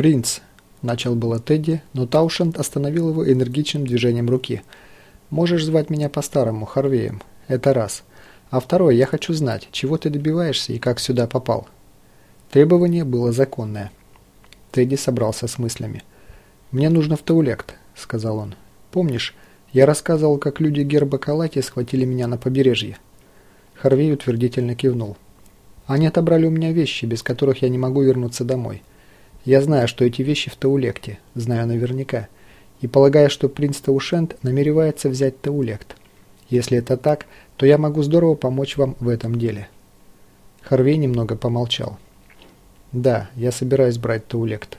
«Принц», – начал было Тедди, но Таушенд остановил его энергичным движением руки. «Можешь звать меня по-старому, Харвеем. Это раз. А второе, я хочу знать, чего ты добиваешься и как сюда попал». Требование было законное. Тедди собрался с мыслями. «Мне нужно в Таулект», – сказал он. «Помнишь, я рассказывал, как люди герба Калати схватили меня на побережье?» Харвей утвердительно кивнул. «Они отобрали у меня вещи, без которых я не могу вернуться домой. Я знаю, что эти вещи в Таулекте, знаю наверняка, и полагаю, что принц Таушент намеревается взять Таулект. Если это так, то я могу здорово помочь вам в этом деле». Харвей немного помолчал. «Да, я собираюсь брать Таулект.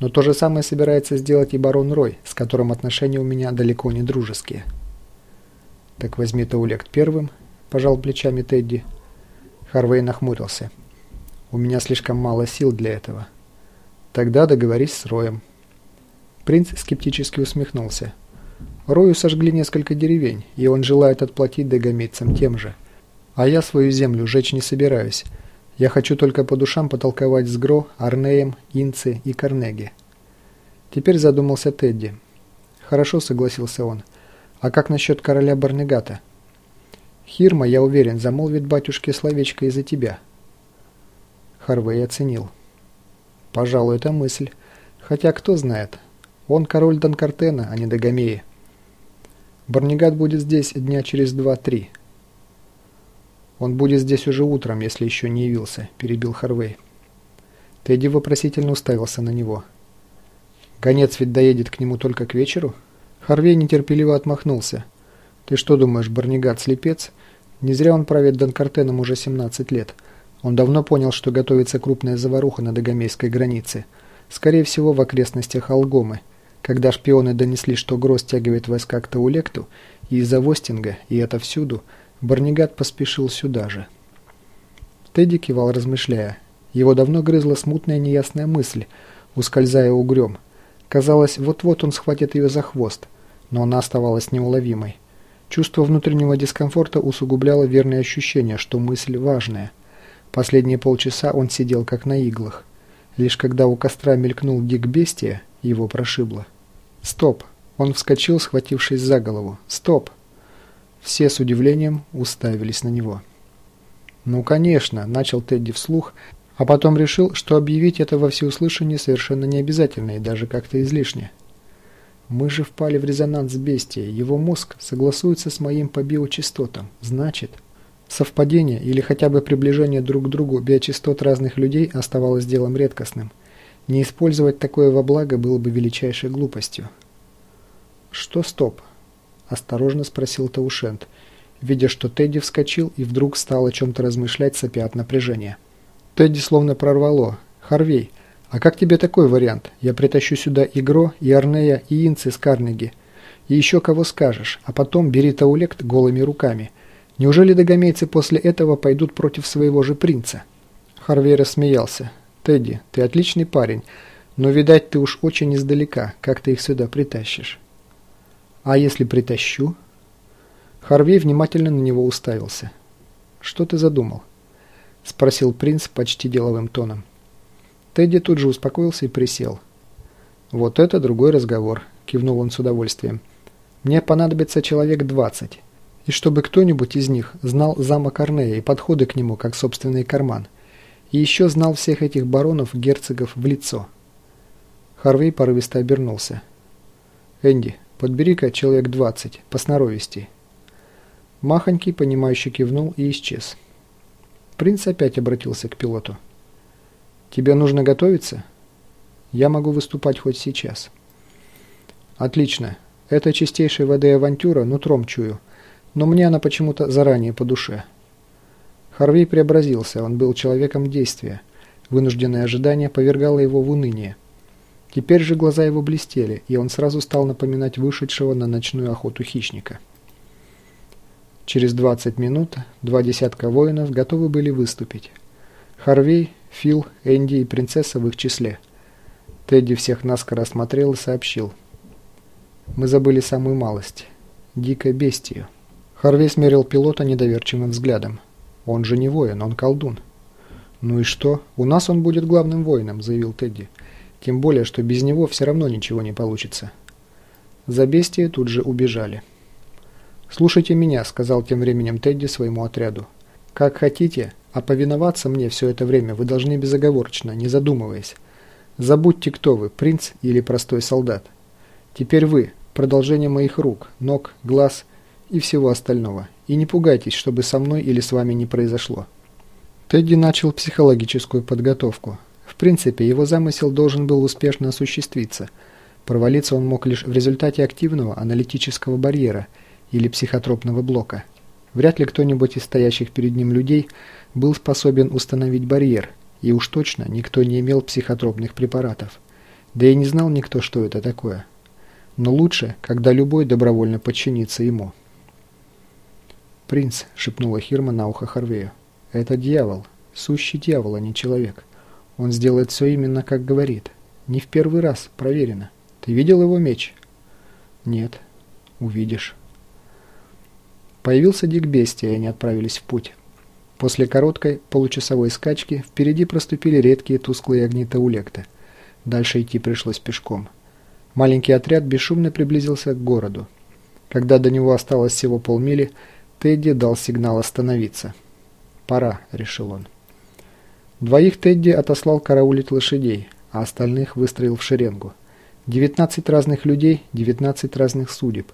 Но то же самое собирается сделать и барон Рой, с которым отношения у меня далеко не дружеские». «Так возьми Таулект первым», – пожал плечами Тедди. Харвей нахмурился. «У меня слишком мало сил для этого». Тогда договорись с Роем. Принц скептически усмехнулся. Рою сожгли несколько деревень, и он желает отплатить догомейцам тем же. А я свою землю жечь не собираюсь. Я хочу только по душам потолковать с Гро, Арнеем, Инци и Карнеги. Теперь задумался Тедди. Хорошо, согласился он. А как насчет короля Барнегата? Хирма, я уверен, замолвит батюшке словечко из-за тебя. Харвей оценил. Пожалуй, это мысль. Хотя кто знает. Он король Донкартена, а не Дагомеи. Барнигат будет здесь дня через два-три. Он будет здесь уже утром, если еще не явился, перебил Харвей. Тедди вопросительно уставился на него. Гонец ведь доедет к нему только к вечеру? Харвей нетерпеливо отмахнулся. Ты что думаешь, Барнигат слепец? Не зря он правит Донкартеном уже 17 лет. Он давно понял, что готовится крупная заваруха на Дагомейской границе. Скорее всего, в окрестностях Алгомы. Когда шпионы донесли, что Гроз тягивает войска к Таулекту, и из-за Востинга, и это всюду, Барнигат поспешил сюда же. Тедди кивал, размышляя. Его давно грызла смутная неясная мысль, ускользая угрём. Казалось, вот-вот он схватит ее за хвост, но она оставалась неуловимой. Чувство внутреннего дискомфорта усугубляло верное ощущение, что мысль важная – Последние полчаса он сидел как на иглах. Лишь когда у костра мелькнул дик бестия, его прошибло. «Стоп!» Он вскочил, схватившись за голову. «Стоп!» Все с удивлением уставились на него. «Ну, конечно!» – начал Тедди вслух, а потом решил, что объявить это во всеуслышание совершенно не обязательно и даже как-то излишне. «Мы же впали в резонанс с бестией. Его мозг согласуется с моим по биочастотам. Значит...» Совпадение или хотя бы приближение друг к другу биочастот разных людей оставалось делом редкостным. Не использовать такое во благо было бы величайшей глупостью. «Что стоп?» – осторожно спросил Таушент, видя, что Тедди вскочил и вдруг стал о чем-то размышлять, сопя от напряжения. Тедди словно прорвало. «Харвей, а как тебе такой вариант? Я притащу сюда Игро, и Арнея, и Инцы с Карнеги. И еще кого скажешь, а потом бери Таулект голыми руками». Неужели догомейцы после этого пойдут против своего же принца? Харвей рассмеялся. «Тедди, ты отличный парень, но, видать, ты уж очень издалека, как ты их сюда притащишь». «А если притащу?» Харвей внимательно на него уставился. «Что ты задумал?» – спросил принц почти деловым тоном. Тедди тут же успокоился и присел. «Вот это другой разговор», – кивнул он с удовольствием. «Мне понадобится человек двадцать и чтобы кто-нибудь из них знал замок Арнея и подходы к нему как собственный карман, и еще знал всех этих баронов-герцогов в лицо. Харвей порывисто обернулся. «Энди, подбери-ка человек двадцать, по сноровисти». Махонький, понимающий, кивнул и исчез. Принц опять обратился к пилоту. «Тебе нужно готовиться?» «Я могу выступать хоть сейчас». «Отлично. Это чистейшей воды авантюра, нутром чую» но мне она почему-то заранее по душе. Харвей преобразился, он был человеком действия. Вынужденное ожидание повергало его в уныние. Теперь же глаза его блестели, и он сразу стал напоминать вышедшего на ночную охоту хищника. Через 20 минут два десятка воинов готовы были выступить. Харвей, Фил, Энди и принцесса в их числе. Тедди всех наскоро осмотрел и сообщил. «Мы забыли самую малость. Дикое бестию». Харвей смерил пилота недоверчивым взглядом. «Он же не воин, он колдун». «Ну и что? У нас он будет главным воином», — заявил Тедди. тем более, что без него все равно ничего не получится. За тут же убежали. «Слушайте меня», — сказал тем временем Тедди своему отряду. «Как хотите, а повиноваться мне все это время вы должны безоговорочно, не задумываясь. Забудьте, кто вы, принц или простой солдат. Теперь вы, продолжение моих рук, ног, глаз и всего остального. И не пугайтесь, чтобы со мной или с вами не произошло». Тедди начал психологическую подготовку. В принципе, его замысел должен был успешно осуществиться. Провалиться он мог лишь в результате активного аналитического барьера или психотропного блока. Вряд ли кто-нибудь из стоящих перед ним людей был способен установить барьер, и уж точно никто не имел психотропных препаратов. Да и не знал никто, что это такое. Но лучше, когда любой добровольно подчинится ему. «Принц», — шепнула Хирма на ухо Харвею. Это дьявол. Сущий дьявол, а не человек. Он сделает все именно, как говорит. Не в первый раз, проверено. Ты видел его меч? Нет. Увидишь. Появился Дик Бестия, и они отправились в путь. После короткой получасовой скачки впереди проступили редкие тусклые огни Таулекта. Дальше идти пришлось пешком. Маленький отряд бесшумно приблизился к городу. Когда до него осталось всего полмили, Тедди дал сигнал остановиться. «Пора», — решил он. Двоих Тедди отослал караулить лошадей, а остальных выстроил в шеренгу. Девятнадцать разных людей, девятнадцать разных судеб,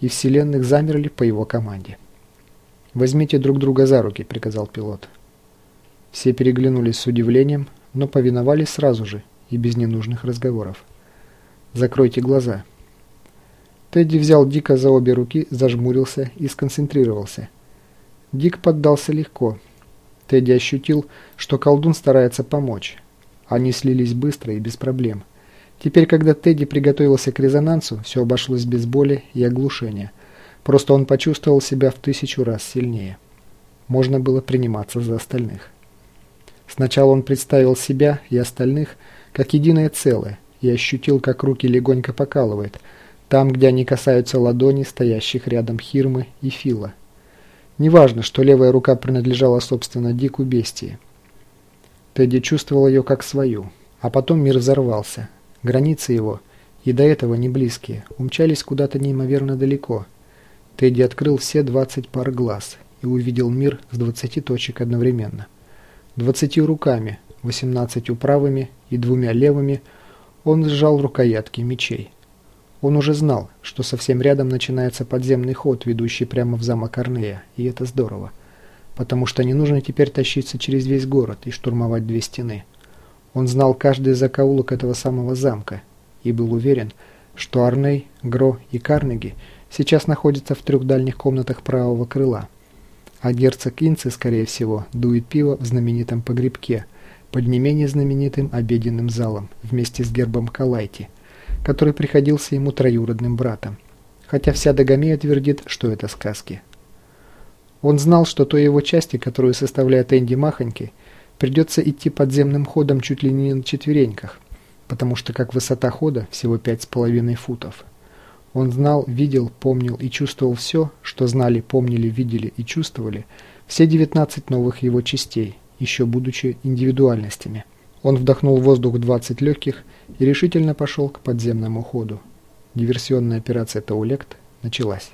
и вселенных замерли по его команде. «Возьмите друг друга за руки», — приказал пилот. Все переглянулись с удивлением, но повиновались сразу же и без ненужных разговоров. «Закройте глаза». Тедди взял Дика за обе руки, зажмурился и сконцентрировался. Дик поддался легко, Тедди ощутил, что колдун старается помочь. Они слились быстро и без проблем. Теперь, когда Тедди приготовился к резонансу, все обошлось без боли и оглушения. Просто он почувствовал себя в тысячу раз сильнее. Можно было приниматься за остальных. Сначала он представил себя и остальных как единое целое и ощутил, как руки легонько покалывает, там, где они касаются ладони, стоящих рядом Хирмы и Фила. Неважно, что левая рука принадлежала, собственно, Дику Бестии. Тедди чувствовал ее как свою. А потом мир взорвался. Границы его, и до этого не близкие, умчались куда-то неимоверно далеко. Тедди открыл все 20 пар глаз и увидел мир с 20 точек одновременно. Двадцатью руками, 18 правыми и двумя левыми он сжал рукоятки мечей. Он уже знал, что совсем рядом начинается подземный ход, ведущий прямо в замок Арнея, и это здорово. Потому что не нужно теперь тащиться через весь город и штурмовать две стены. Он знал каждый закоулок этого самого замка и был уверен, что Арней, Гро и Карнеги сейчас находятся в трех дальних комнатах правого крыла. А герцог Инцы, скорее всего, дует пиво в знаменитом погребке под не менее знаменитым обеденным залом вместе с гербом Калайти – который приходился ему троюродным братом, хотя вся Дагомея твердит, что это сказки. Он знал, что той его части, которую составляет Энди Махоньки, придется идти подземным ходом чуть ли не на четвереньках, потому что как высота хода всего пять с половиной футов. Он знал, видел, помнил и чувствовал все, что знали, помнили, видели и чувствовали все 19 новых его частей, еще будучи индивидуальностями. Он вдохнул воздух 20 легких и решительно пошел к подземному ходу. Диверсионная операция «Таулект» началась.